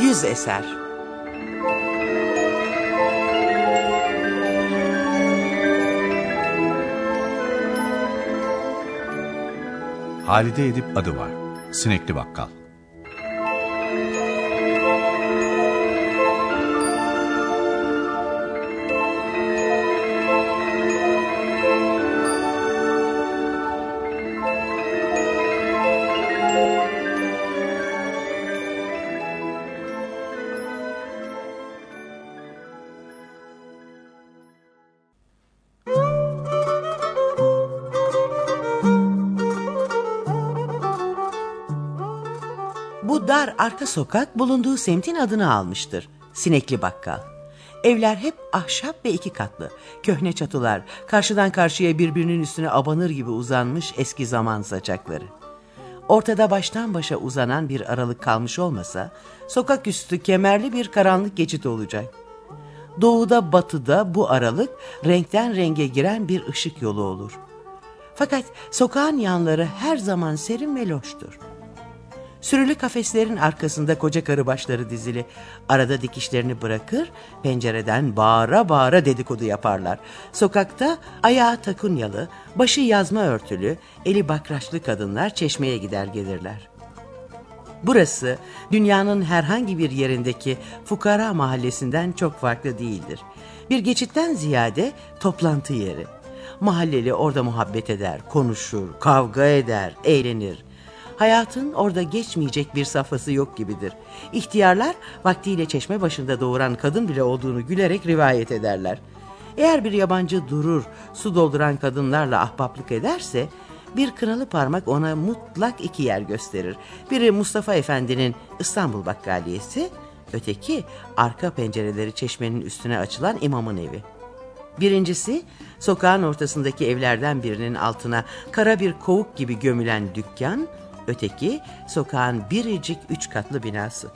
Yüz eser Halide Edip adı var. Sinekli Bakkal. Dar arka sokak bulunduğu semtin adını almıştır. Sinekli Bakkal. Evler hep ahşap ve iki katlı. Köhne çatılar, karşıdan karşıya birbirinin üstüne abanır gibi uzanmış eski zaman saçakları. Ortada baştan başa uzanan bir aralık kalmış olmasa, sokak üstü kemerli bir karanlık geçit olacak. Doğuda batıda bu aralık renkten renge giren bir ışık yolu olur. Fakat sokağın yanları her zaman serin ve loştur. Sürülü kafeslerin arkasında koca karı başları dizili. Arada dikişlerini bırakır, pencereden bağıra bağıra dedikodu yaparlar. Sokakta ayağı takunyalı, başı yazma örtülü, eli bakraçlı kadınlar çeşmeye gider gelirler. Burası dünyanın herhangi bir yerindeki fukara mahallesinden çok farklı değildir. Bir geçitten ziyade toplantı yeri. Mahalleli orada muhabbet eder, konuşur, kavga eder, eğlenir. Hayatın orada geçmeyecek bir safhası yok gibidir. İhtiyarlar vaktiyle çeşme başında doğuran kadın bile olduğunu gülerek rivayet ederler. Eğer bir yabancı durur, su dolduran kadınlarla ahbaplık ederse bir kınalı parmak ona mutlak iki yer gösterir. Biri Mustafa Efendi'nin İstanbul Bakkaliyesi, öteki arka pencereleri çeşmenin üstüne açılan imamın evi. Birincisi sokağın ortasındaki evlerden birinin altına kara bir kovuk gibi gömülen dükkan, öteki sokağın biricik üç katlı binası.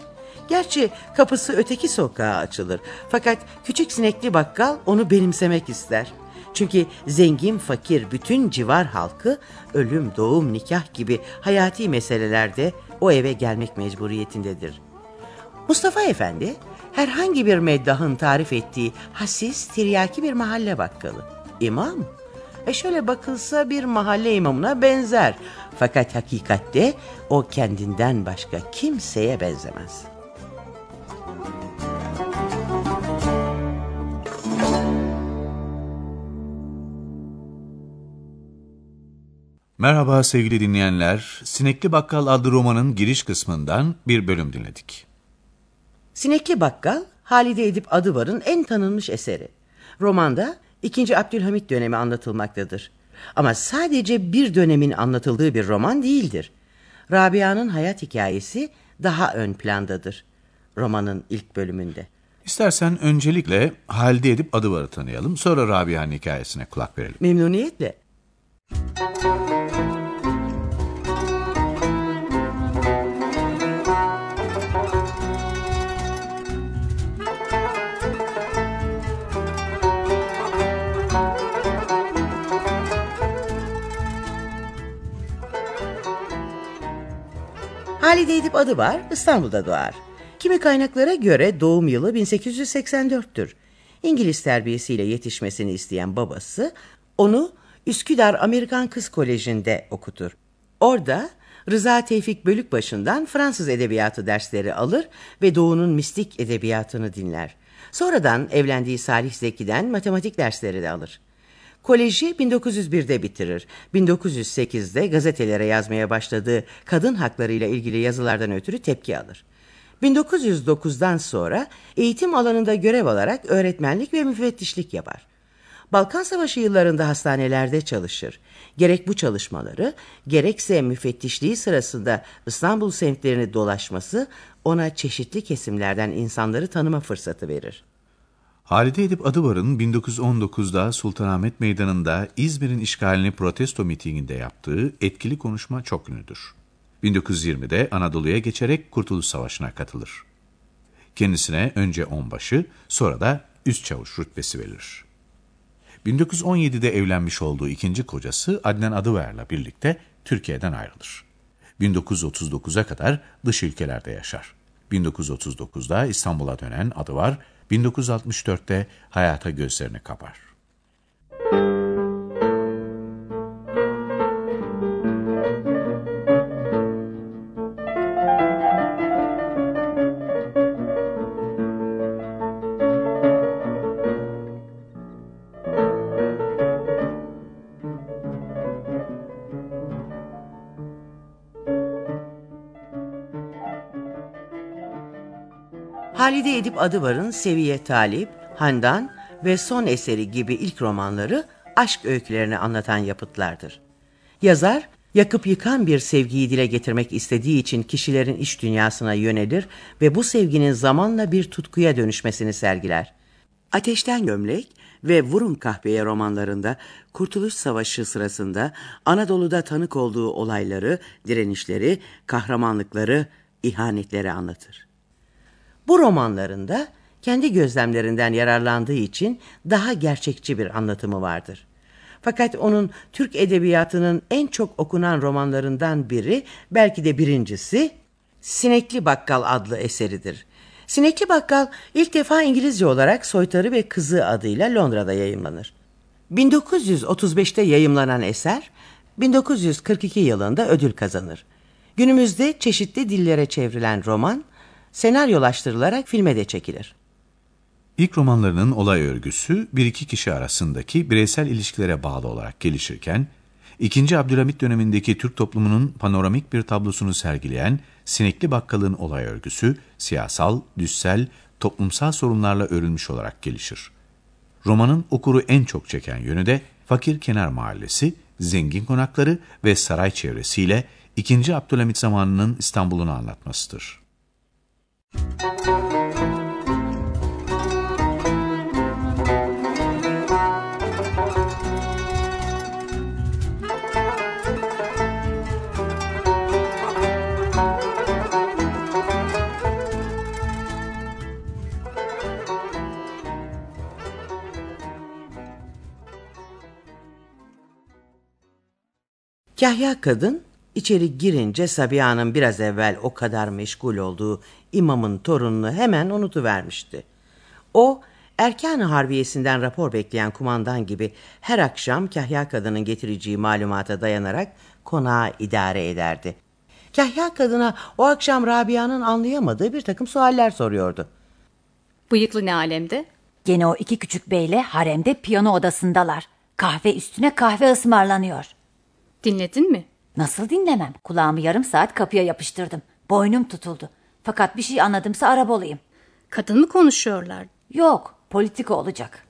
Gerçi kapısı öteki sokağa açılır. Fakat küçük sinekli bakkal onu benimsemek ister. Çünkü zengin fakir bütün civar halkı ölüm, doğum, nikah gibi hayati meselelerde o eve gelmek mecburiyetindedir. Mustafa Efendi herhangi bir meddahın tarif ettiği hassiz, tiryaki bir mahalle bakkalı. İmam, e şöyle bakılsa bir mahalle imamına benzer. Fakat hakikatte o kendinden başka kimseye benzemez. Merhaba sevgili dinleyenler. Sinekli Bakkal adlı romanın giriş kısmından bir bölüm dinledik. Sinekli Bakkal, Halide Edip Adıvar'ın en tanınmış eseri. Romanda 2. Abdülhamit dönemi anlatılmaktadır. Ama sadece bir dönemin anlatıldığı bir roman değildir. Rabia'nın hayat hikayesi daha ön plandadır. Romanın ilk bölümünde. İstersen öncelikle Halide Edip Adıvar'ı tanıyalım. Sonra Rabia'nın hikayesine kulak verelim. Memnuniyetle. Halide Edip adı var, İstanbul'da doğar. Kimi kaynaklara göre doğum yılı 1884'tür. İngiliz terbiyesiyle yetişmesini isteyen babası onu Üsküdar Amerikan Kız Koleji'nde okutur. Orada Rıza Tevfik Bölükbaşı'ndan Fransız edebiyatı dersleri alır ve Doğu'nun mistik edebiyatını dinler. Sonradan evlendiği Salih Zeki'den matematik dersleri de alır. Koleji 1901'de bitirir. 1908'de gazetelere yazmaya başladığı kadın haklarıyla ilgili yazılardan ötürü tepki alır. 1909'dan sonra eğitim alanında görev alarak öğretmenlik ve müfettişlik yapar. Balkan Savaşı yıllarında hastanelerde çalışır. Gerek bu çalışmaları, gerekse müfettişliği sırasında İstanbul semtlerini dolaşması ona çeşitli kesimlerden insanları tanıma fırsatı verir. Halide Edip Adıvar'ın 1919'da Sultanahmet Meydanı'nda İzmir'in işgalini protesto mitinginde yaptığı etkili konuşma çok ünlüdür. 1920'de Anadolu'ya geçerek Kurtuluş Savaşı'na katılır. Kendisine önce onbaşı, sonra da üst çavuş rütbesi verilir. 1917'de evlenmiş olduğu ikinci kocası Adnan Adıver'le birlikte Türkiye'den ayrılır. 1939'a kadar dış ülkelerde yaşar. 1939'da İstanbul'a dönen Adıvar, 1964'te hayata gözlerini kapar. Edip Adıvar'ın Seviye Talip, Handan ve Son Eseri gibi ilk romanları aşk öykülerini anlatan yapıtlardır. Yazar, yakıp yıkan bir sevgiyi dile getirmek istediği için kişilerin iç dünyasına yönelir ve bu sevginin zamanla bir tutkuya dönüşmesini sergiler. Ateşten Gömlek ve Vurun Kahveye romanlarında Kurtuluş Savaşı sırasında Anadolu'da tanık olduğu olayları, direnişleri, kahramanlıkları, ihanetleri anlatır. Bu romanlarında kendi gözlemlerinden yararlandığı için daha gerçekçi bir anlatımı vardır. Fakat onun Türk edebiyatının en çok okunan romanlarından biri, belki de birincisi, Sinekli Bakkal adlı eseridir. Sinekli Bakkal ilk defa İngilizce olarak Soytarı ve Kızı adıyla Londra'da yayımlanır. 1935'te yayımlanan eser, 1942 yılında ödül kazanır. Günümüzde çeşitli dillere çevrilen roman, senaryolaştırılarak filme de çekilir. İlk romanlarının olay örgüsü bir iki kişi arasındaki bireysel ilişkilere bağlı olarak gelişirken, İkinci Abdülhamit dönemindeki Türk toplumunun panoramik bir tablosunu sergileyen Sinekli Bakkal'ın olay örgüsü, siyasal, düssel, toplumsal sorunlarla örülmüş olarak gelişir. Romanın okuru en çok çeken yönü de fakir kenar mahallesi, zengin konakları ve saray çevresiyle 2. Abdülhamit zamanının İstanbul'unu anlatmasıdır. Kahya kadın içeri girince Sabiha'nın biraz evvel o kadar meşgul olduğu imamın torununu hemen unutuvermişti. O erken harbiyesinden rapor bekleyen kumandan gibi her akşam Kahya kadının getireceği malumata dayanarak konağı idare ederdi. Kahya kadına o akşam Rabia'nın anlayamadığı bir takım sualler soruyordu. Bıyıklı ne alemde? Gene o iki küçük beyle haremde piyano odasındalar. Kahve üstüne kahve ısmarlanıyor. Dinledin mi? Nasıl dinlemem? Kulağımı yarım saat kapıya yapıştırdım. Boynum tutuldu. Fakat bir şey anladımsa Arap olayım. Kadın mı konuşuyorlar? Yok, politika olacak.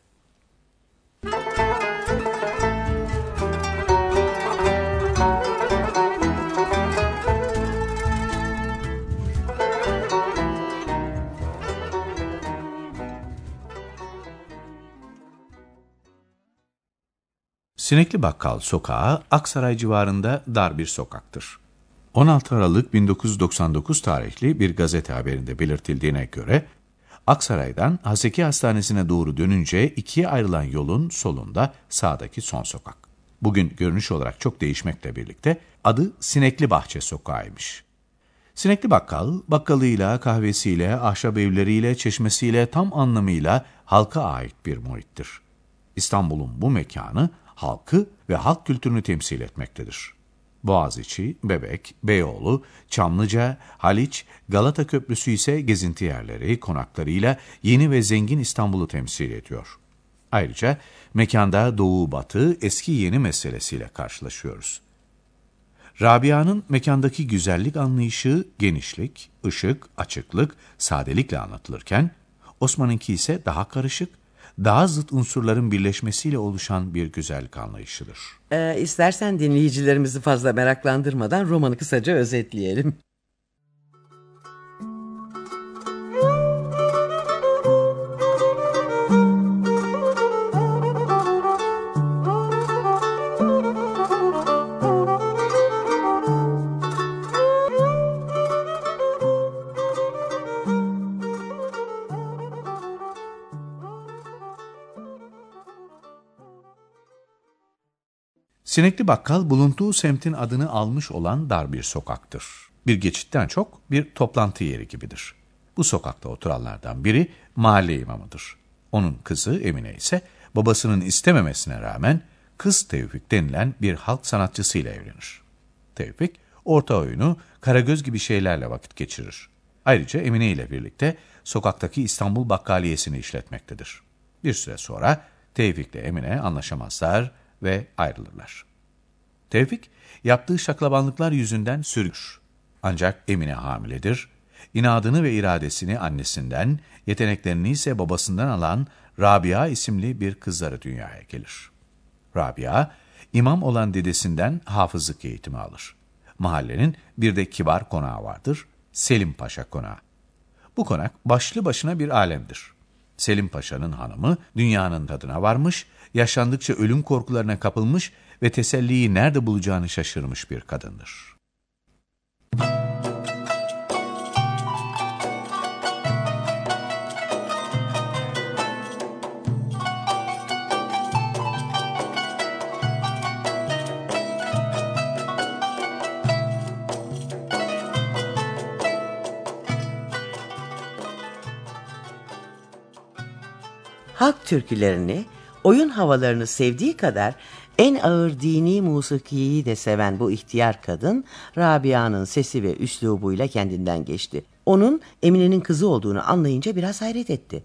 Sinekli Bakkal Sokağı Aksaray civarında dar bir sokaktır. 16 Aralık 1999 tarihli bir gazete haberinde belirtildiğine göre Aksaray'dan Haseki Hastanesi'ne doğru dönünce ikiye ayrılan yolun solunda sağdaki son sokak. Bugün görünüş olarak çok değişmekle birlikte adı Sinekli Bahçe Sokağı'ymış. Sinekli Bakkal, bakkalıyla, kahvesiyle, ahşap evleriyle, çeşmesiyle tam anlamıyla halka ait bir muhittir. İstanbul'un bu mekanı halkı ve halk kültürünü temsil etmektedir. Boğaziçi, Bebek, Beyoğlu, Çamlıca, Haliç, Galata Köprüsü ise gezinti yerleri, konaklarıyla yeni ve zengin İstanbul'u temsil ediyor. Ayrıca mekanda doğu-batı, eski-yeni meselesiyle karşılaşıyoruz. Rabia'nın mekandaki güzellik anlayışı genişlik, ışık, açıklık, sadelikle anlatılırken, Osman'ınki ise daha karışık, daha zıt unsurların birleşmesiyle oluşan bir güzellik anlayışıdır. Ee, istersen dinleyicilerimizi fazla meraklandırmadan romanı kısaca özetleyelim. Sinekli Bakkal bulunduğu semtin adını almış olan dar bir sokaktır. Bir geçitten çok bir toplantı yeri gibidir. Bu sokakta oturanlardan biri mahalle imamıdır. Onun kızı Emine ise babasının istememesine rağmen kız Tevfik denilen bir halk sanatçısıyla evlenir. Tevfik orta oyunu Karagöz gibi şeylerle vakit geçirir. Ayrıca Emine ile birlikte sokaktaki İstanbul Bakkaliyesini işletmektedir. Bir süre sonra Tevfik ile Emine anlaşamazlar ve ayrılırlar. Tevfik yaptığı şaklabanlıklar yüzünden sürgür. Ancak Emine hamiledir. İnadını ve iradesini annesinden, yeteneklerini ise babasından alan Rabia isimli bir kızları dünyaya gelir. Rabia, imam olan dedesinden hafızlık eğitimi alır. Mahallenin bir de kibar konağı vardır, Selim Paşa konağı. Bu konak başlı başına bir alemdir. Selim Paşa'nın hanımı dünyanın tadına varmış, yaşandıkça ölüm korkularına kapılmış ve teselliyi nerede bulacağını şaşırmış bir kadındır. Türkülerini, oyun havalarını sevdiği kadar en ağır dini musikiyi de seven bu ihtiyar kadın Rabia'nın sesi ve üslubuyla kendinden geçti. Onun Emine'nin kızı olduğunu anlayınca biraz hayret etti.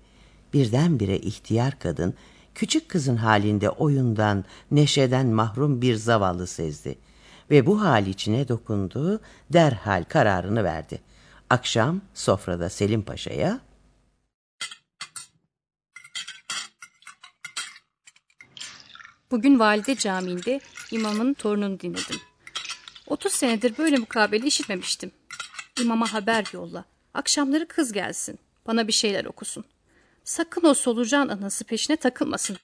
Birdenbire ihtiyar kadın küçük kızın halinde oyundan, neşeden mahrum bir zavallı sezdi. Ve bu hal içine dokundu, derhal kararını verdi. Akşam sofrada Selim Paşa'ya Bugün valide camiinde imamın torununu dinledim. 30 senedir böyle mukabele işitmemiştim. İmama haber yolla. Akşamları kız gelsin. Bana bir şeyler okusun. Sakın o solucan anası peşine takılmasın.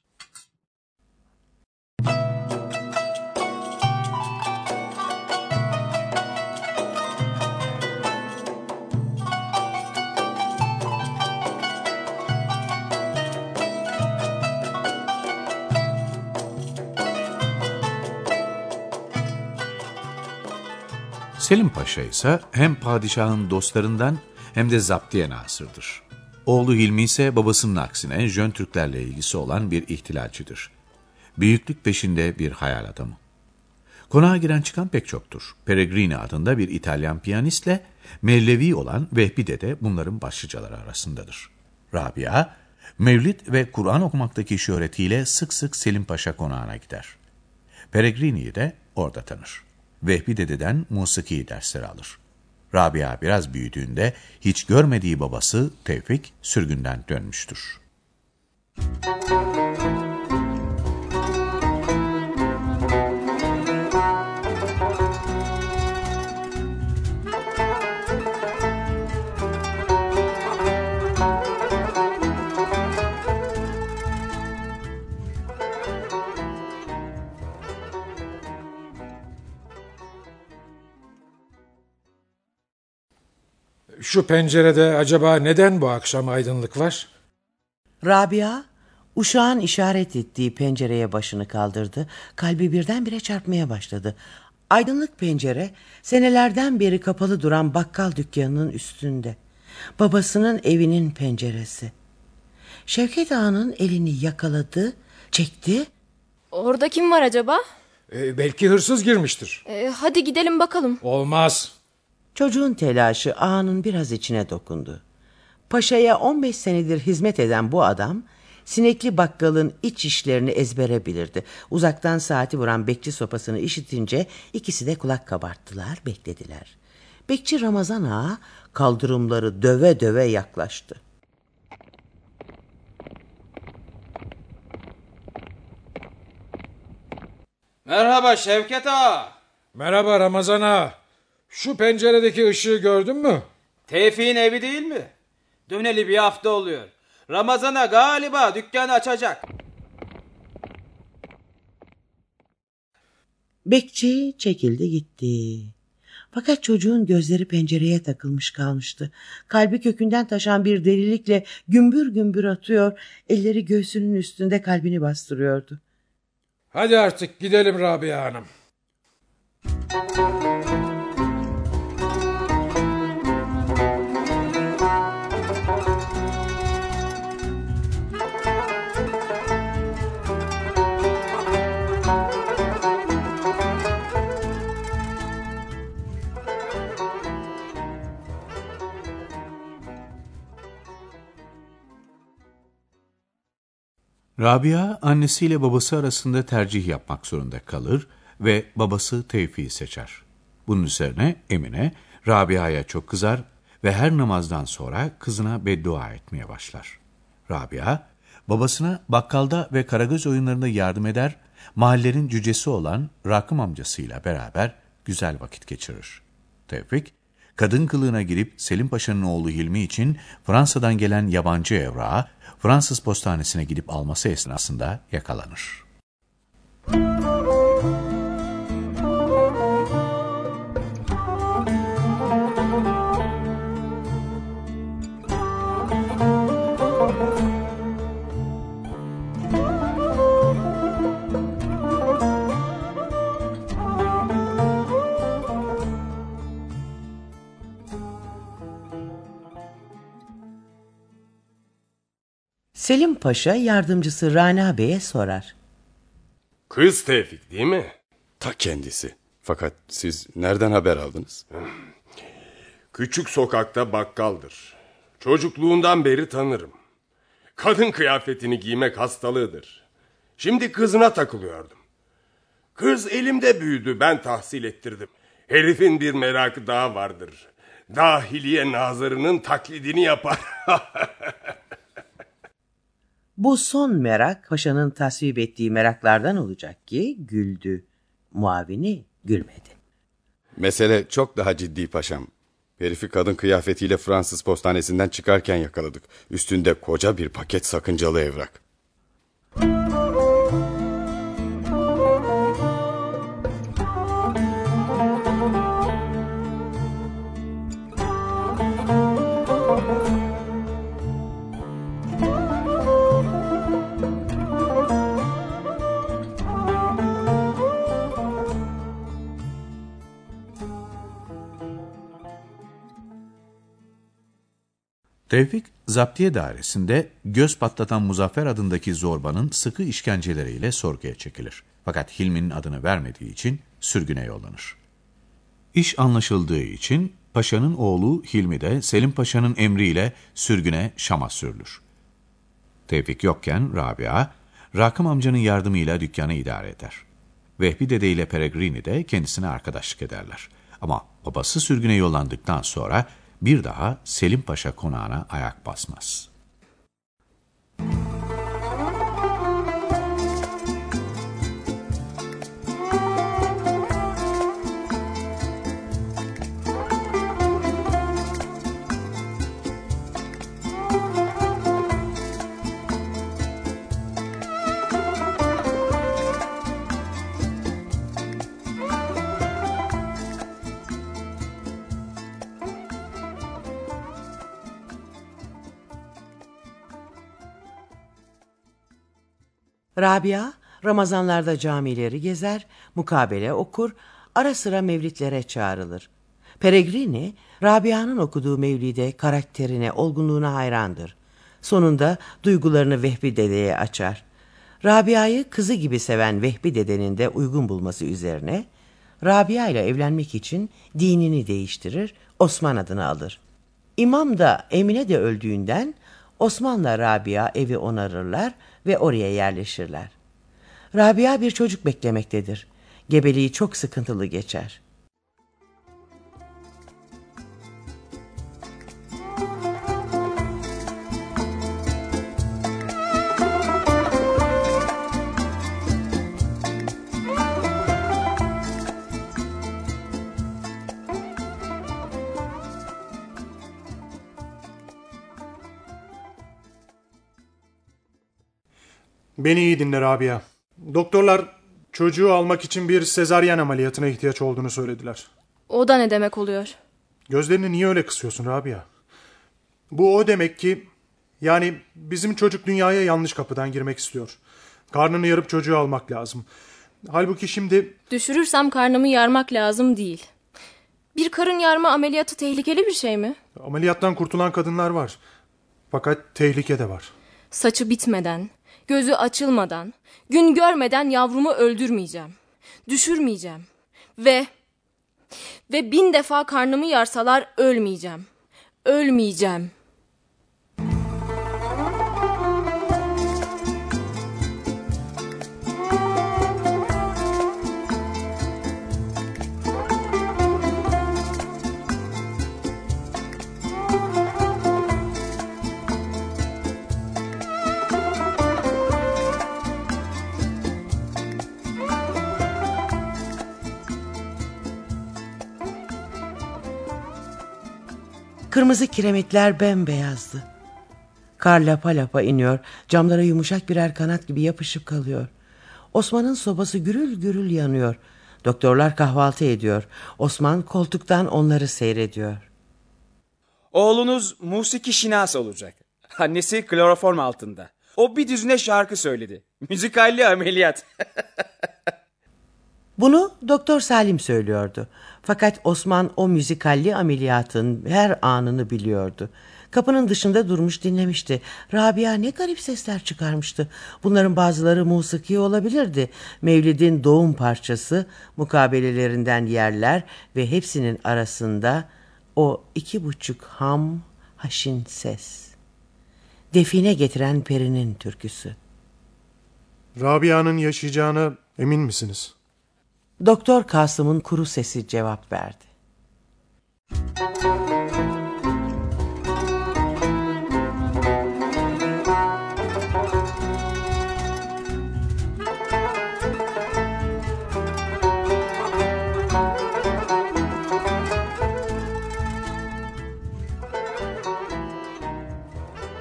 Selim Paşa ise hem padişahın dostlarından hem de zaptiye nasırdır. Oğlu Hilmi ise babasının aksine Jön Türklerle ilgisi olan bir ihtilalcidir. Büyüklük peşinde bir hayal adamı. Konağa giren çıkan pek çoktur. Peregrini adında bir İtalyan piyanistle Mevlevi olan Vehbi de bunların başlıcaları arasındadır. Rabia, Mevlid ve Kur'an okumaktaki şöhretiyle sık sık Selim Paşa konağına gider. Peregrini'yi de orada tanır. Vehbi dededen musiki dersleri alır. Rabia biraz büyüdüğünde hiç görmediği babası Tevfik sürgünden dönmüştür. Şu pencerede acaba neden bu akşam aydınlık var? Rabia uşağın işaret ettiği pencereye başını kaldırdı. Kalbi birdenbire çarpmaya başladı. Aydınlık pencere senelerden beri kapalı duran bakkal dükkanının üstünde. Babasının evinin penceresi. Şevket Ağa'nın elini yakaladı, çekti. Orada kim var acaba? Ee, belki hırsız girmiştir. Ee, hadi gidelim bakalım. Olmaz. Çocuğun telaşı ağanın biraz içine dokundu. Paşa'ya 15 senedir hizmet eden bu adam sinekli bakkalın iç işlerini ezbere bilirdi. Uzaktan saati vuran bekçi sopasını işitince ikisi de kulak kabarttılar, beklediler. Bekçi Ramazan ağa kaldırımları döve döve yaklaştı. Merhaba Şevket ağa. Merhaba Ramazan ağa. Şu penceredeki ışığı gördün mü? Tevfik'in evi değil mi? Döneli bir hafta oluyor. Ramazan'a galiba dükkanı açacak. Bekçi çekildi gitti. Fakat çocuğun gözleri pencereye takılmış kalmıştı. Kalbi kökünden taşan bir delilikle gümbür gümbür atıyor, elleri göğsünün üstünde kalbini bastırıyordu. Hadi artık gidelim Rabia Hanım. Rabia annesiyle babası arasında tercih yapmak zorunda kalır ve babası Tevfik'i seçer. Bunun üzerine Emine Rabia'ya çok kızar ve her namazdan sonra kızına beddua etmeye başlar. Rabia babasına bakkalda ve karagöz oyunlarında yardım eder, mahallenin cücesi olan Rakım amcasıyla beraber güzel vakit geçirir. Tevfik, kadın kılığına girip Selim Paşa'nın oğlu Hilmi için Fransa'dan gelen yabancı evrağı Fransız postanesine gidip alması esnasında yakalanır. Selim Paşa yardımcısı Rana Bey'e sorar. Kız Tevfik değil mi? Ta kendisi. Fakat siz nereden haber aldınız? Küçük sokakta bakkaldır. Çocukluğundan beri tanırım. Kadın kıyafetini giymek hastalığıdır. Şimdi kızına takılıyordum. Kız elimde büyüdü ben tahsil ettirdim. Herifin bir merakı daha vardır. Dahiliye nazırının taklidini yapar. Bu son merak paşanın tasvip ettiği meraklardan olacak ki güldü. Muavini gülmedi. Mesele çok daha ciddi paşam. Herifi kadın kıyafetiyle Fransız postanesinden çıkarken yakaladık. Üstünde koca bir paket sakıncalı evrak. Tevfik, zaptiye dairesinde göz patlatan Muzaffer adındaki zorbanın sıkı işkenceleriyle sorguya çekilir. Fakat Hilmi'nin adını vermediği için sürgüne yollanır. İş anlaşıldığı için Paşa'nın oğlu Hilmi de Selim Paşa'nın emriyle sürgüne Şam'a sürülür. Tevfik yokken Rabia, Rakım amcanın yardımıyla dükkanı idare eder. Vehbi Dede ile Peregrini de kendisine arkadaşlık ederler. Ama babası sürgüne yollandıktan sonra bir daha Selim Paşa konağına ayak basmaz. Rabia Ramazanlarda camileri gezer, mukabele okur, ara sıra mevlitlere çağrılır. Peregrini, Rabia'nın okuduğu mevlide karakterine, olgunluğuna hayrandır. Sonunda duygularını Vehbi dedeye açar. Rabia'yı kızı gibi seven Vehbi dedenin de uygun bulması üzerine Rabia ile evlenmek için dinini değiştirir, Osman adını alır. İmam da Emine de öldüğünden Osman'la Rabia evi onarırlar ve oraya yerleşirler. Rabia bir çocuk beklemektedir. Gebeliği çok sıkıntılı geçer. Beni iyi dinle Rabia. Doktorlar çocuğu almak için bir sezaryen ameliyatına ihtiyaç olduğunu söylediler. O da ne demek oluyor? Gözlerini niye öyle kısıyorsun Rabia? Bu o demek ki yani bizim çocuk dünyaya yanlış kapıdan girmek istiyor. Karnını yarıp çocuğu almak lazım. Halbuki şimdi Düşürürsem karnımı yarmak lazım değil. Bir karın yarma ameliyatı tehlikeli bir şey mi? ameliyattan kurtulan kadınlar var. Fakat tehlike de var. Saçı bitmeden, gözü açılmadan, gün görmeden yavrumu öldürmeyeceğim. Düşürmeyeceğim. Ve ve bin defa karnımı yarsalar ölmeyeceğim. Ölmeyeceğim. Kırmızı kiremitler bembeyazdı. Kar lapa lapa iniyor, camlara yumuşak birer kanat gibi yapışıp kalıyor. Osman'ın sobası gürül gürül yanıyor. Doktorlar kahvaltı ediyor. Osman koltuktan onları seyrediyor. Oğlunuz musiki şinas olacak. Annesi kloroform altında. O bir düzine şarkı söyledi. Müzikalli ameliyat. Bunu Doktor Salim söylüyordu. Fakat Osman o müzikalli ameliyatın her anını biliyordu. Kapının dışında durmuş dinlemişti. Rabia ne garip sesler çıkarmıştı. Bunların bazıları musiki olabilirdi. Mevlid'in doğum parçası, mukabelelerinden yerler ve hepsinin arasında o iki buçuk ham, haşin ses. Define getiren perinin türküsü. Rabia'nın yaşayacağına emin misiniz? Doktor Kasım'ın kuru sesi cevap verdi.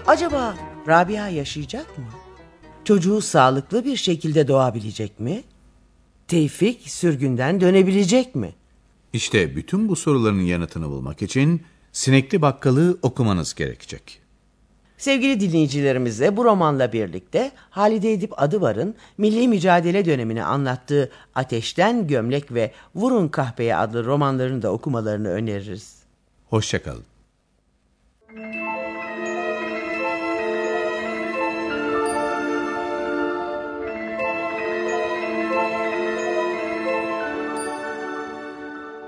Acaba Rabia yaşayacak mı? Çocuğu sağlıklı bir şekilde doğabilecek mi? Tevfik sürgünden dönebilecek mi? İşte bütün bu soruların yanıtını bulmak için Sinekli Bakkalı okumanız gerekecek. Sevgili dinleyicilerimizle bu romanla birlikte Halide Edip Adıvar'ın milli mücadele dönemini anlattığı Ateşten Gömlek ve Vurun Kahpeye adlı romanlarını da okumalarını öneririz. Hoşçakalın.